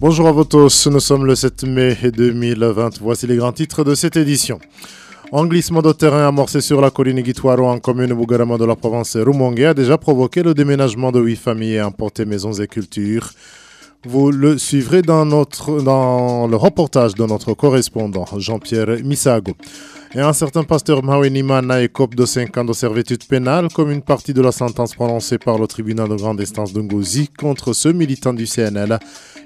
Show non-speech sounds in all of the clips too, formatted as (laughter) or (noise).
Bonjour à vous tous, nous sommes le 7 mai 2020. Voici les grands titres de cette édition. Un glissement de terrain amorcé sur la colline Guituaro en commune Bougarama de la province Rumongue a déjà provoqué le déménagement de huit familles et emporté maisons et cultures. Vous le suivrez dans, dans le reportage de notre correspondant Jean-Pierre Misago. Et un certain pasteur Mawenimana écope de 5 ans de servitude pénale comme une partie de la sentence prononcée par le tribunal de grande instance de Ngozi contre ce militant du CNL.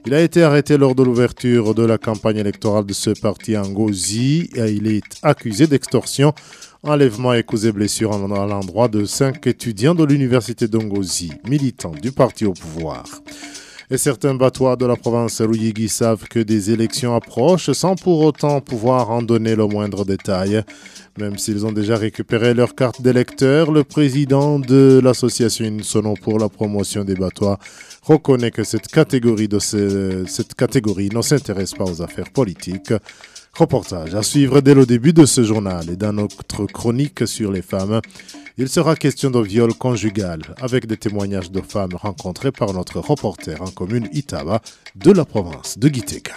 Il a été arrêté lors de l'ouverture de la campagne électorale de ce parti en Ngozi et il est accusé d'extorsion, enlèvement et causé blessure à l'endroit de cinq étudiants de l'université de Ngozi, militants du parti au pouvoir. Et certains battoirs de la province Ruyigi savent que des élections approchent sans pour autant pouvoir en donner le moindre détail. Même s'ils ont déjà récupéré leur carte d'électeur, le président de l'association Insono pour la promotion des battoirs reconnaît que cette catégorie, cette catégorie ne s'intéresse pas aux affaires politiques. Reportage à suivre dès le début de ce journal et dans notre chronique sur les femmes. Il sera question de viol conjugal avec des témoignages de femmes rencontrées par notre reporter en commune Itaba de la province de Gitega.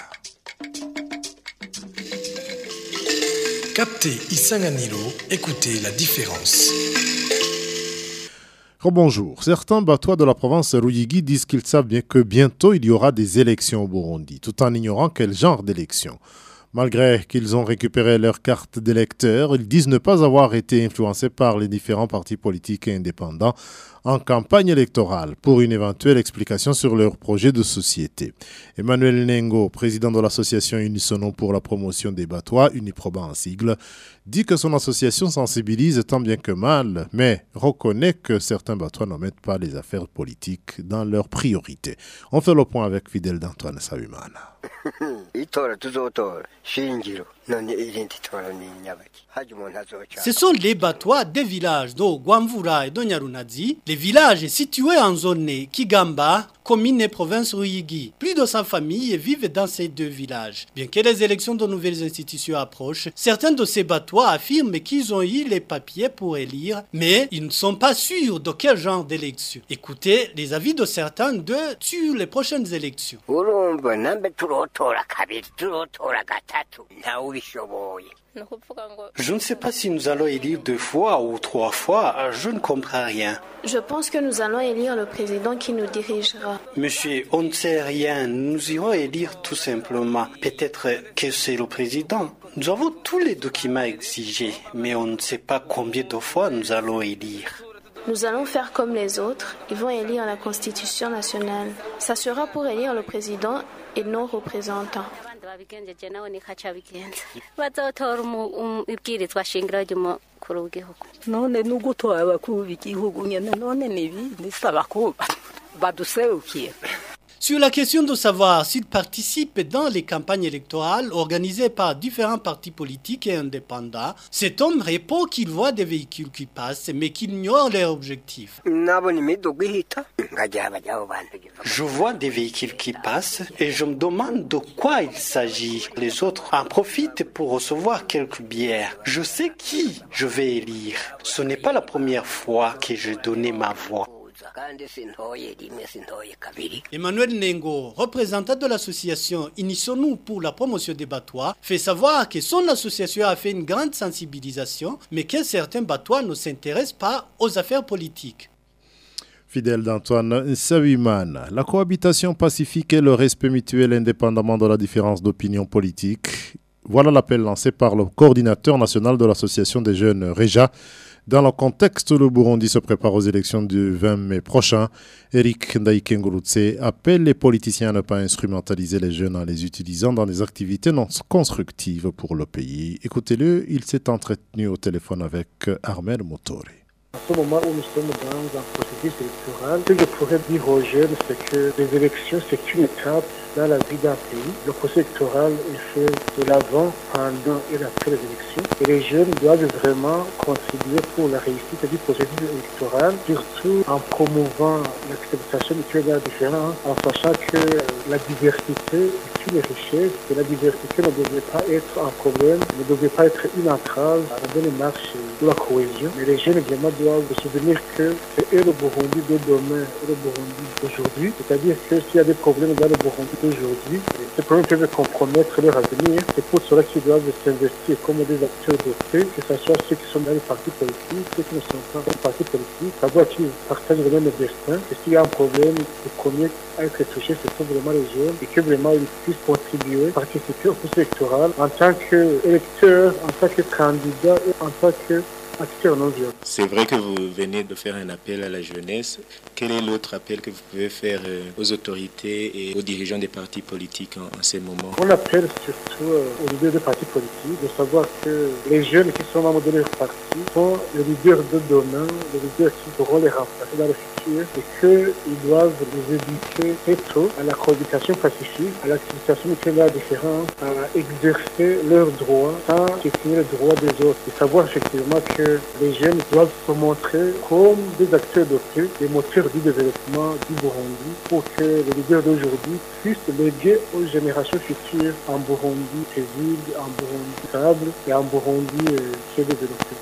Captez Isanganilo, écoutez la différence. Bonjour. Certains batois de la province Ruyigi disent qu'ils savent bien que bientôt il y aura des élections au Burundi, tout en ignorant quel genre d'élections. Malgré qu'ils ont récupéré leur carte d'électeur, ils disent ne pas avoir été influencés par les différents partis politiques et indépendants en campagne électorale pour une éventuelle explication sur leur projet de société. Emmanuel Nengo, président de l'association Unisono pour la promotion des batois, Uniproba en sigle, dit que son association sensibilise tant bien que mal, mais reconnaît que certains batois n'omettent pas les affaires politiques dans leurs priorités. On fait le point avec Fidèle d'Antoine Savimana. (laughs) Ce sont les batois des villages de Guamvura et de Nyarunazi, les villages situés en zone Kigamba, commune et province Ruyigi. Plus de 100 familles vivent dans ces deux villages. Bien que les élections de nouvelles institutions approchent, certains de ces batois affirment qu'ils ont eu les papiers pour élire, mais ils ne sont pas sûrs de quel genre d'élection. Écoutez les avis de certains de sur les prochaines élections. Je ne sais pas si nous allons élire deux fois ou trois fois, je ne comprends rien. Je pense que nous allons élire le président qui nous dirigera. Monsieur, on ne sait rien, nous irons élire tout simplement. Peut-être que c'est le président. Nous avons tous les documents exigés, mais on ne sait pas combien de fois nous allons élire. Nous allons faire comme les autres, ils vont élire la Constitution nationale. Ça sera pour élire le président et nos représentants. Baduserukira Sur la question de savoir s'ils participent dans les campagnes électorales organisées par différents partis politiques et indépendants, cet homme répond qu'il voit des véhicules qui passent, mais qu'il ignore leur objectif. Je vois des véhicules qui passent et je me demande de quoi il s'agit. Les autres en profitent pour recevoir quelques bières. Je sais qui je vais élire. Ce n'est pas la première fois que je donnais ma voix. Emmanuel Nengo, représentant de l'association Inissons-nous pour la promotion des batois, fait savoir que son association a fait une grande sensibilisation, mais que certains batois ne s'intéressent pas aux affaires politiques. Fidèle d'Antoine Saviman, la cohabitation pacifique et le respect mutuel indépendamment de la différence d'opinion politique. Voilà l'appel lancé par le coordinateur national de l'association des jeunes Réja. Dans le contexte où le Burundi se prépare aux élections du 20 mai prochain, Eric Ndaikengurutse appelle les politiciens à ne pas instrumentaliser les jeunes en les utilisant dans des activités non constructives pour le pays. Écoutez-le, il s'est entretenu au téléphone avec Armel Motori. À ce moment où nous sommes dans un processus électoral, ce que je pourrais dire aux jeunes, c'est que les élections, c'est une étape dans la vie d'un pays. Le processus électoral est fait de l'avant, pendant et après les élections. Et les jeunes doivent vraiment contribuer pour la réussite du processus électoral, surtout en promouvant l'acceptation de la différence, en sachant que la diversité c'est une richesse et la diversité ne devrait pas être un problème, ne devrait pas être une entrave à la bonne marche de la cohésion. Mais les jeunes vraiment doivent se souvenir que c'est eux le Burundi de demain et le Burundi d'aujourd'hui. C'est-à-dire que s'il y a des problèmes dans le Burundi d'aujourd'hui, ces problèmes peuvent compromettre leur avenir. C'est pour cela qu'ils doivent s'investir comme des acteurs de paix, que ce soit ceux qui sont dans les partis politiques, ceux qui ne sont pas dans les partis politiques, savoir qu'ils partagent le même destin. Et s'il y a un problème, le premier à être touché, ce sont vraiment les jeunes et que vraiment ils puissent contribuer, participer au processus électoral en tant qu'électeur, en tant que candidat et en tant que c'est vrai que vous venez de faire un appel à la jeunesse. Quel est l'autre appel que vous pouvez faire euh, aux autorités et aux dirigeants des partis politiques en, ces moments On appelle surtout euh, aux leaders des partis politiques de savoir que les jeunes qui sont membres de leur parti sont les leaders de demain, les leaders qui pourront les remplacer dans le futur et qu'ils doivent les éduquer très tôt à la cohabitation pacifique, à l'acceptation de la différence, à exercer leurs droits sans questionner les droits des autres et savoir effectivement que les jeunes doivent se montrer comme des acteurs de des moteurs du développement du Burundi pour que les leaders d'aujourd'hui puissent léguer aux générations futures un Burundi paisible, un Burundi stable et un Burundi euh, est développé.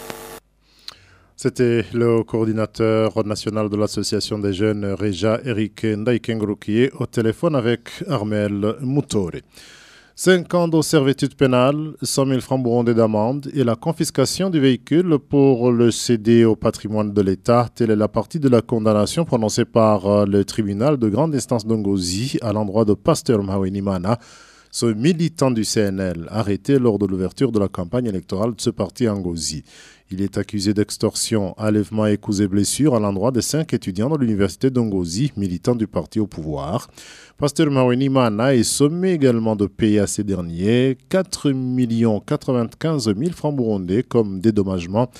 C'était le coordinateur national de l'association des jeunes Reja Eric Ndaikengru qui est au téléphone avec Armel Moutori. 5 ans de servitude pénale, 100 000 francs burundais d'amende et la confiscation du véhicule pour le céder au patrimoine de l'État. Telle est la partie de la condamnation prononcée par euh, le tribunal de grande instance d'Ongozi à l'endroit de Pasteur Mawenimana, ce militant du CNL arrêté lors de l'ouverture de la campagne électorale de ce parti Ngozi. Il est accusé d'extorsion, enlèvement et coups et blessures à l'endroit de cinq étudiants de l'université d'Ongozi, militants du parti au pouvoir. Pasteur Maweni Mana est sommé également de payer à ces derniers 4 95 000 francs burundais comme dédommagement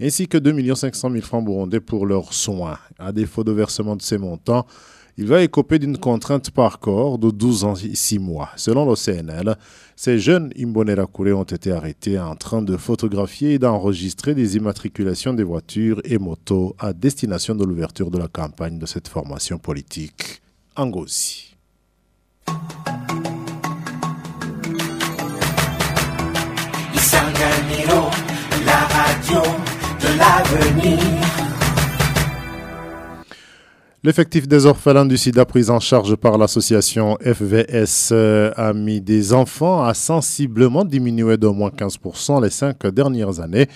ainsi que 2 500 000 francs burundais pour leurs soins. À défaut de versement de ces montants, il va écoper d'une contrainte par corps de 12 ans et 6 mois. Selon le CNL, ces jeunes Imbonerakure ont été arrêtés en train de photographier et d'enregistrer des immatriculations des voitures et motos à destination de l'ouverture de la campagne de cette formation politique l'avenir. L'effectif des orphelins du sida pris en charge par l'association FVS euh, Amis des enfants a sensiblement diminué d'au moins 15% les cinq dernières années.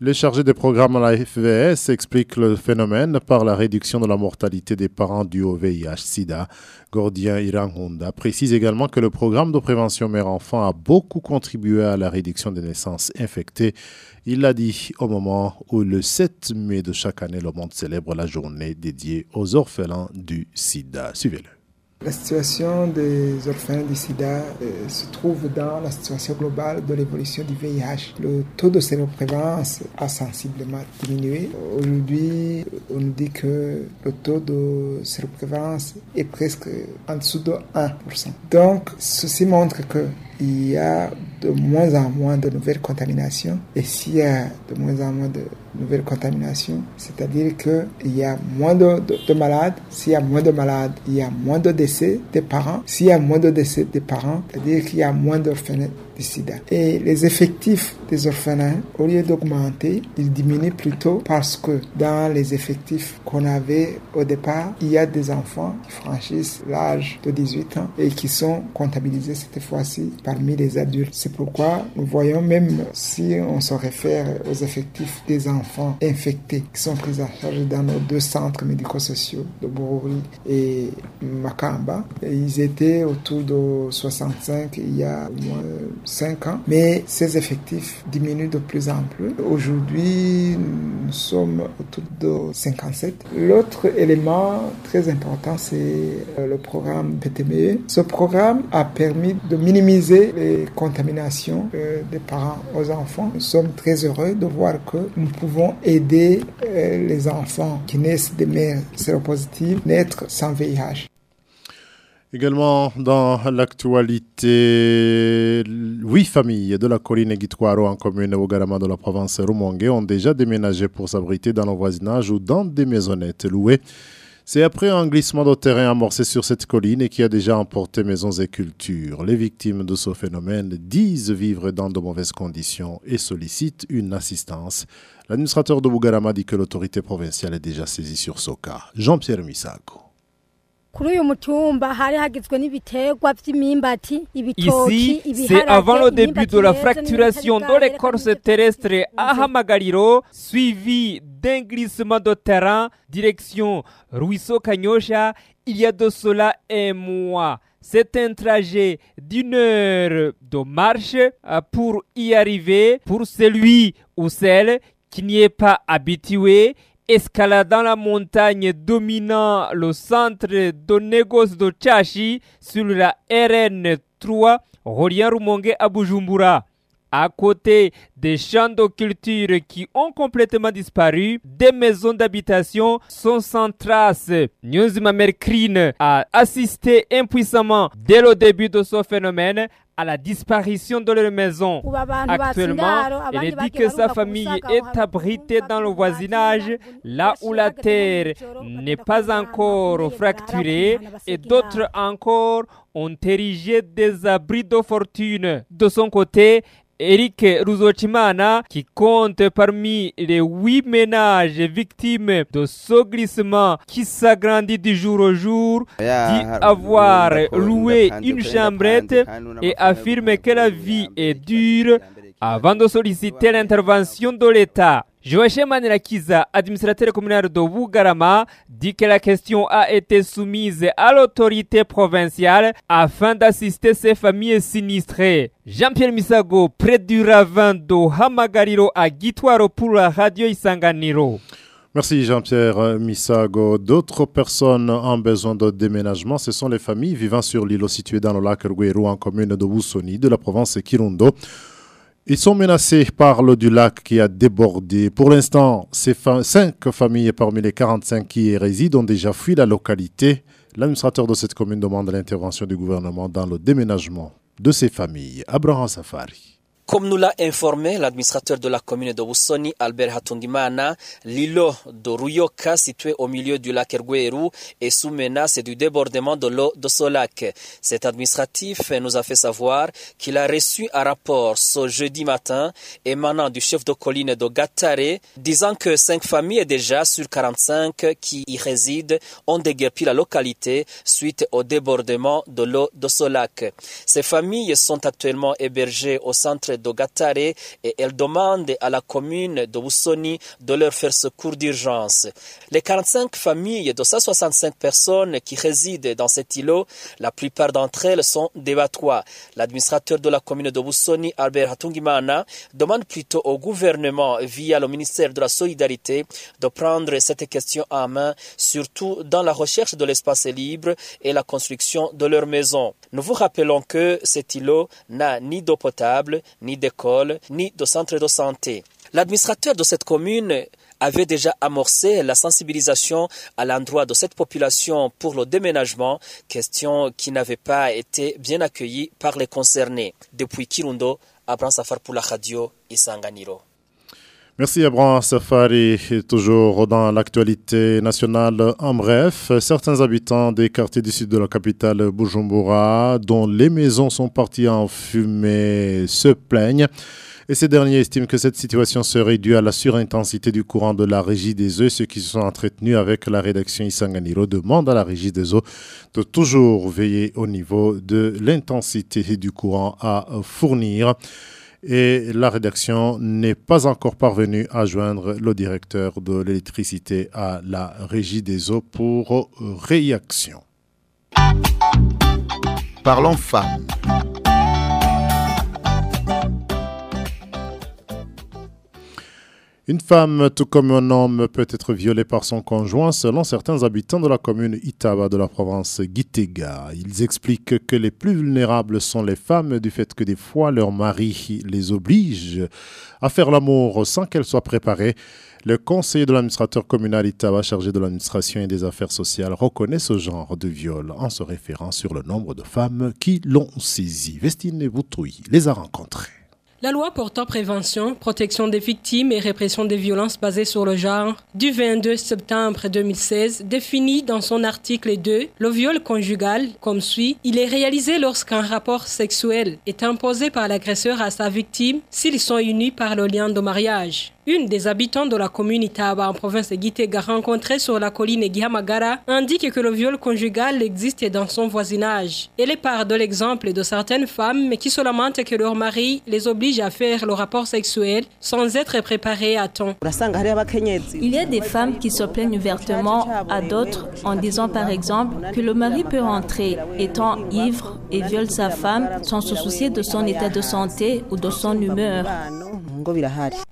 Le chargé des programmes à la FVS explique le phénomène par la réduction de la mortalité des parents du au VIH-Sida. Gordien Irangunda précise également que le programme de prévention mère-enfant a beaucoup contribué à la réduction des naissances infectées. Il l'a dit au moment où le 7 mai de chaque année, le monde célèbre la journée dédiée aux orphelins du Sida. Suivez-le. La situation des orphelins du sida euh, se trouve dans la situation globale de l'évolution du VIH. Le taux de séroprévalence a sensiblement diminué. Aujourd'hui, on nous dit que le taux de séroprévalence est presque en dessous de 1%. Donc, ceci montre que il y a de moins en moins de nouvelles contaminations. Et s'il y a de moins en moins de nouvelles contaminations, c'est-à-dire qu'il y a moins de, de, malades. S'il y a moins de malades, il y a moins de décès des parents. S'il y a moins de décès des parents, c'est-à-dire qu'il y a moins et les effectifs des orphelins, au lieu d'augmenter, ils diminuent plutôt parce que dans les effectifs qu'on avait au départ, il y a des enfants qui franchissent l'âge de 18 ans et qui sont comptabilisés cette fois-ci parmi les adultes. C'est pourquoi nous voyons même si on se réfère aux effectifs des enfants infectés qui sont pris en charge dans nos deux centres médico-sociaux de Borori et Makamba, ils étaient autour de 65 il y a au moins 5 ans, mais ces effectifs diminuent de plus en plus. Aujourd'hui, nous sommes autour de 57. L'autre élément très important, c'est euh, le programme PTME. Ce programme a permis de minimiser les contaminations euh, des parents aux enfants. Nous sommes très heureux de voir que nous pouvons aider euh, les enfants qui naissent des mères séropositives naître sans VIH. Également dans l'actualité, huit familles de la colline Guitouaro en commune Ougarama de la province Rumongue ont déjà déménagé pour s'abriter dans le voisinage ou dans des maisonnettes louées. C'est après un glissement de terrain amorcé sur cette colline et qui a déjà emporté maisons et cultures. Les victimes de ce phénomène disent vivre dans de mauvaises conditions et sollicitent une assistance. L'administrateur de Bougarama dit que l'autorité provinciale est déjà saisie sur ce cas. Jean-Pierre Misago. Ici, c'est avant le début de la fracturation de l'écorce terrestre à Hamagariro, suivi d'un glissement de terrain direction Ruisseau Kanyosha, il y a de cela un mois. C'est un trajet d'une heure de marche euh, pour y arriver pour celui ou celle qui n'y est pas habitué escaladant la montagne dominant le centre de négoce de Chashi sur la RN3 reliant Rumongue à Bujumbura. À côté des champs de culture qui ont complètement disparu, des maisons d'habitation sont sans trace. Nyonzima Merkrine a assisté impuissamment dès le début de ce phénomène à la disparition de leur maison. Actuellement, elle dit que sa famille est abritée dans le voisinage, là où la terre n'est pas encore fracturée, et d'autres encore ont érigé des abris de fortune. De son côté, Eric Ruzochimana, qui compte parmi les huit ménages victimes de ce glissement qui s'agrandit du jour au jour, dit avoir loué une chambrette et affirme que la vie est dure avant de solliciter l'intervention de l'État. Joachim Manelakiza, administrateur communal de Wugarama, dit que la question a été soumise à l'autorité provinciale afin d'assister ces familles sinistrées. Jean-Pierre Misago, près du ravin de Hamagariro à Gitwaro pour la radio Isanganiro. Merci Jean-Pierre Misago. D'autres personnes en besoin de déménagement, ce sont les familles vivant sur l'îlot situé dans le lac Rguero en commune de Wusoni de la province Kirundo. Ils sont menacés par l'eau du lac qui a débordé. Pour l'instant, cinq familles parmi les 45 qui y résident ont déjà fui la localité. L'administrateur de cette commune demande l'intervention du gouvernement dans le déménagement de ces familles. Abraham Safari. Comme nous l'a informé l'administrateur de la commune de Wussoni, Albert Hatungimana, l'îlot de Ruyoka, situé au milieu du lac Ergueru, est sous menace du débordement de l'eau de ce lac. Cet administratif nous a fait savoir qu'il a reçu un rapport ce jeudi matin émanant du chef de colline de Gatare, disant que cinq familles déjà sur 45 qui y résident ont déguerpi la localité suite au débordement de l'eau de ce lac. Ces familles sont actuellement hébergées au centre d'Ogatare et elle demande à la commune de Wussoni de leur faire secours d'urgence. Les 45 familles de 165 personnes qui résident dans cet îlot, la plupart d'entre elles sont des Batois. L'administrateur de la commune de Wussoni, Albert Hatungimana, demande plutôt au gouvernement, via le ministère de la Solidarité, de prendre cette question en main, surtout dans la recherche de l'espace libre et la construction de leur maison. Nous vous rappelons que cet îlot n'a ni d'eau potable, ni d'école, ni de centre de santé. L'administrateur de cette commune avait déjà amorcé la sensibilisation à l'endroit de cette population pour le déménagement, question qui n'avait pas été bien accueillie par les concernés. Depuis Kirundo, Abraham Safar pour la radio Isanganiro. Merci Abraham Safari. Toujours dans l'actualité nationale, en bref, certains habitants des quartiers du sud de la capitale Bujumbura, dont les maisons sont parties en fumée, se plaignent. Et ces derniers estiment que cette situation serait due à la surintensité du courant de la régie des eaux. Ceux qui se sont entretenus avec la rédaction Isanganiro demandent à la régie des eaux de toujours veiller au niveau de l'intensité du courant à fournir et la rédaction n'est pas encore parvenue à joindre le directeur de l'électricité à la régie des eaux pour réaction. Parlons femmes. Une femme, tout comme un homme, peut être violée par son conjoint selon certains habitants de la commune Itaba de la province Gitega. Ils expliquent que les plus vulnérables sont les femmes du fait que des fois leur mari les oblige à faire l'amour sans qu'elles soient préparées. Le conseiller de l'administrateur communal Itaba chargé de l'administration et des affaires sociales reconnaît ce genre de viol en se référant sur le nombre de femmes qui l'ont saisi. Vestine Boutouille les a rencontrées. La loi portant prévention, protection des victimes et répression des violences basées sur le genre du 22 septembre 2016 définit dans son article 2 le viol conjugal comme suit. Il est réalisé lorsqu'un rapport sexuel est imposé par l'agresseur à sa victime s'ils sont unis par le lien de mariage. Une des habitants de la commune Itaba en province de Gitega rencontrée sur la colline Gihamagara indique que le viol conjugal existe dans son voisinage. Elle est part de l'exemple de certaines femmes qui se lamentent que leur mari les oblige à faire le rapport sexuel sans être préparés à temps. Il y a des femmes qui se plaignent ouvertement à d'autres en disant par exemple que le mari peut rentrer étant ivre et viole sa femme sans se soucier de son état de santé ou de son humeur.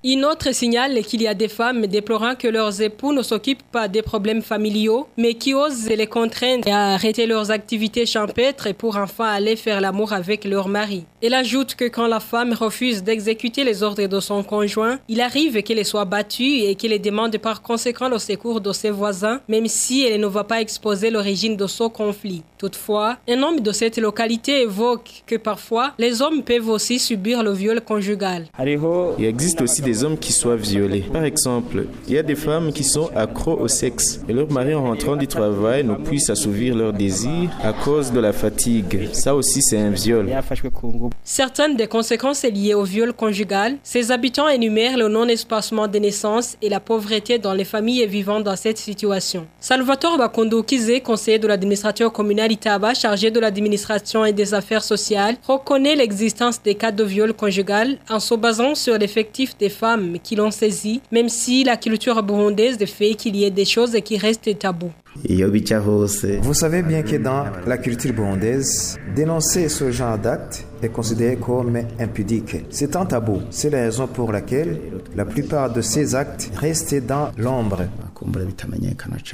Une autre signale qu'il y a des femmes déplorant que leurs époux ne s'occupent pas des problèmes familiaux, mais qui osent les contraindre à arrêter leurs activités champêtres pour enfin aller faire l'amour avec leur mari. Elle ajoute que quand la femme refuse d'exécuter les ordres de son conjoint, il arrive qu'elle soit battue et qu'elle demande par conséquent le secours de ses voisins, même si elle ne va pas exposer l'origine de ce conflit. Toutefois, un homme de cette localité évoque que parfois, les hommes peuvent aussi subir le viol conjugal. Il existe aussi des hommes qui soient violés. Par exemple, il y a des femmes qui sont accros au sexe et leur mari en rentrant du travail ne puisse assouvir leur désir à cause de la fatigue. Ça aussi, c'est un viol. Certaines des conséquences liées au viol conjugal, ces habitants énumèrent le non-espacement des naissances et la pauvreté dans les familles vivant dans cette situation. Salvatore Bakondo Kize, conseiller de l'administrateur communal Itaba chargé de l'administration et des affaires sociales, reconnaît l'existence des cas de viol conjugal en se basant sur l'effectif des femmes qui l'ont saisi, même si la culture burundaise fait qu'il y ait des choses qui restent tabous. Vous savez bien que dans la culture burundaise, dénoncer ce genre d'acte est considéré comme impudique. C'est un tabou. C'est la raison pour laquelle la plupart de ces actes restent dans l'ombre.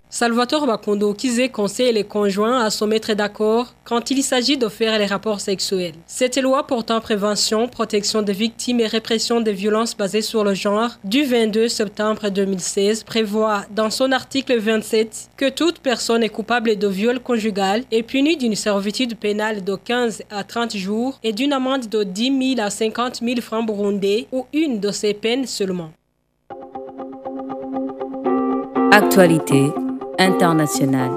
Salvatore Bakondo Kize conseille les conjoints à se mettre d'accord quand il s'agit de faire les rapports sexuels? Cette loi portant prévention, protection des victimes et répression des violences basées sur le genre du 22 septembre 2016 prévoit dans son article 27 que toute personne est coupable de viol conjugal est punie d'une servitude pénale de 15 à 30 jours et d'une amende de 10 000 à 50 000 francs burundais ou une de ces peines seulement. Actualité internationale.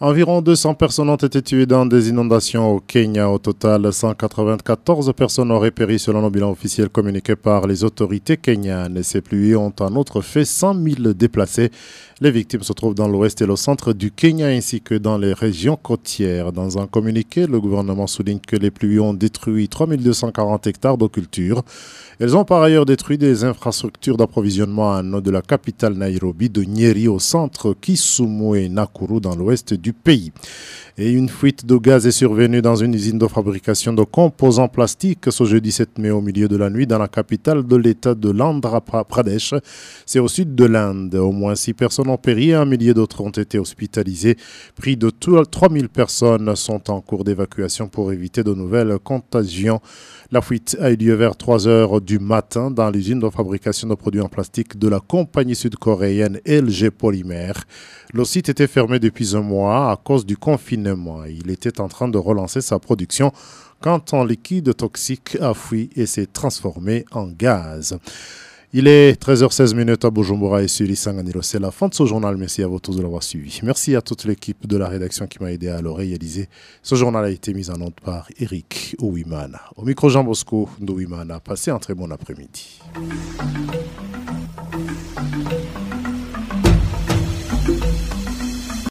Environ 200 personnes ont été tuées dans des inondations au Kenya. Au total, 194 personnes auraient péri selon le bilan officiel communiqué par les autorités kenyanes. ces pluies ont en outre fait 100 000 déplacés. Les victimes se trouvent dans l'ouest et le centre du Kenya ainsi que dans les régions côtières. Dans un communiqué, le gouvernement souligne que les pluies ont détruit 3240 hectares de culture. Elles ont par ailleurs détruit des infrastructures d'approvisionnement en eau de la capitale Nairobi, de Nyeri au centre, Kisumu et Nakuru dans l'ouest du pays. Et une fuite de gaz est survenue dans une usine de fabrication de composants plastiques ce jeudi 7 mai au milieu de la nuit dans la capitale de l'état de l'Andhra Pradesh. C'est au sud de l'Inde. Au moins six personnes ont péri et un millier d'autres ont été hospitalisées. Près de 3000 personnes sont en cours d'évacuation pour éviter de nouvelles contagions. La fuite a eu lieu vers 3 heures du matin dans l'usine de fabrication de produits en plastique de la compagnie sud-coréenne LG Polymer. Le site était fermé depuis un mois à cause du confinement. Il était en train de relancer sa production quand un liquide toxique a fui et s'est transformé en gaz. Il est 13h16 à Bujumbura et sur Isanganiro. C'est la fin de ce journal. Merci à vous tous de l'avoir suivi. Merci à toute l'équipe de la rédaction qui m'a aidé à le réaliser. Ce journal a été mis en note par Eric Ouimana. Au micro Jean Bosco Ouimana. Passez un très bon après-midi.